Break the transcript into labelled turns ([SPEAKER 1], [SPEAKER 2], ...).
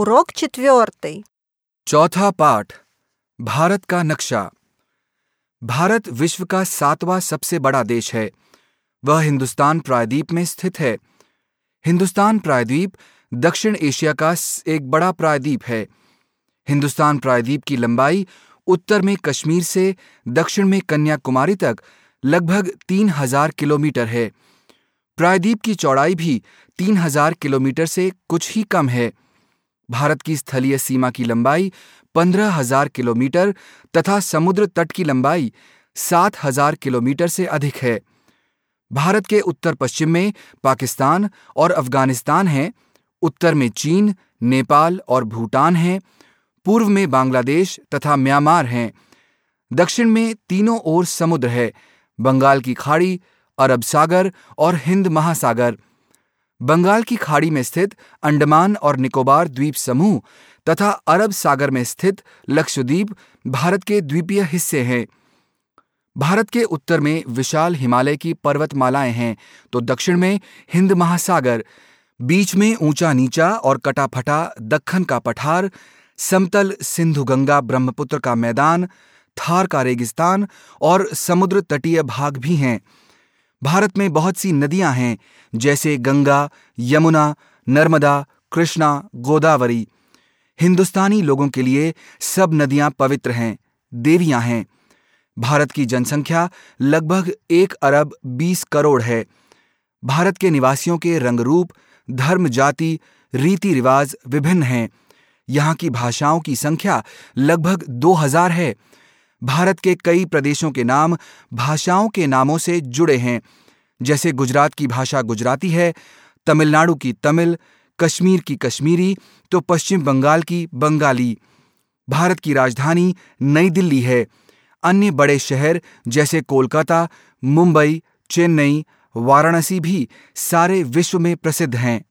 [SPEAKER 1] Урок четвертый.
[SPEAKER 2] चौथा पाठ भारत का नक्शा भारत विश्व का सातवां सबसे बड़ा देश है वह हिंदुस्तान प्रायद्वीप में स्थित है हिंदुस्तान प्रायद्वीप दक्षिण एशिया का स- एक बड़ा प्रायद्वीप है हिंदुस्तान प्रायद्वीप की लंबाई उत्तर में कश्मीर से दक्षिण में कन्याकुमारी तक लगभग तीन हजार किलोमीटर है प्रायद्वीप की चौड़ाई भी तीन हजार किलोमीटर से कुछ ही कम है भारत की स्थलीय सीमा की लंबाई पंद्रह हज़ार किलोमीटर तथा समुद्र तट की लंबाई सात हज़ार किलोमीटर से अधिक है। भारत के उत्तर पश्चिम में पाकिस्तान और अफ़गानिस्तान हैं, उत्तर में चीन, नेपाल और भूटान हैं, पूर्व में बांग्लादेश तथा म्यांमार हैं। दक्षिण में तीनों ओर समुद्र है, बंगाल की खाड़ी, अरब सागर और हिंद महासागर। बंगाल की खाड़ी में स्थित अंडमान और निकोबार द्वीप समूह तथा अरब सागर में स्थित लक्षद्वीप भारत के द्वीपीय हिस्से हैं। भारत के उत्तर में विशाल हिमालय की पर्वतमालाएँ हैं तो दक्षिण में हिंद महासागर, बीच में ऊँचा नीचा और कटाफटा दक्खन का पठार, समतल सिंधु गंगा ब्रह्मपुत्र का मैदान, थार का रेगिस्तान और समुद्र तटीय भाग भी हैं। भारत में बहुत सी नदियाँ हैं, जैसे गंगा, यमुना, नर्मदा, कृष्णा, गोदावरी। हिंदुस्तानी लोगों के लिए सब नदियाँ पवित्र हैं, देवियाँ हैं। भारत की जनसंख्या लगभग एक अरब बीस करोड़ है। भारत के निवासियों के रंग रूप धर्म, जाति, रीति रिवाज विभिन्न हैं। यहाँ की भाषाओं की संख्या लगभग दो हज़ार है। भारत के कई प्रदेशों के नाम भाषाओं के नामों से जुड़े हैं। जैसे गुजरात की भाषा गुजराती है, तमिलनाडु की तमिल, कश्मीर की कश्मीरी तो पश्चिम बंगाल की बंगाली। भारत की राजधानी नई दिल्ली है। अन्य बड़े शहर जैसे कोलकाता, मुंबई, चेन्नई, वाराणसी भी सारे विश्व में प्रसिद्ध हैं।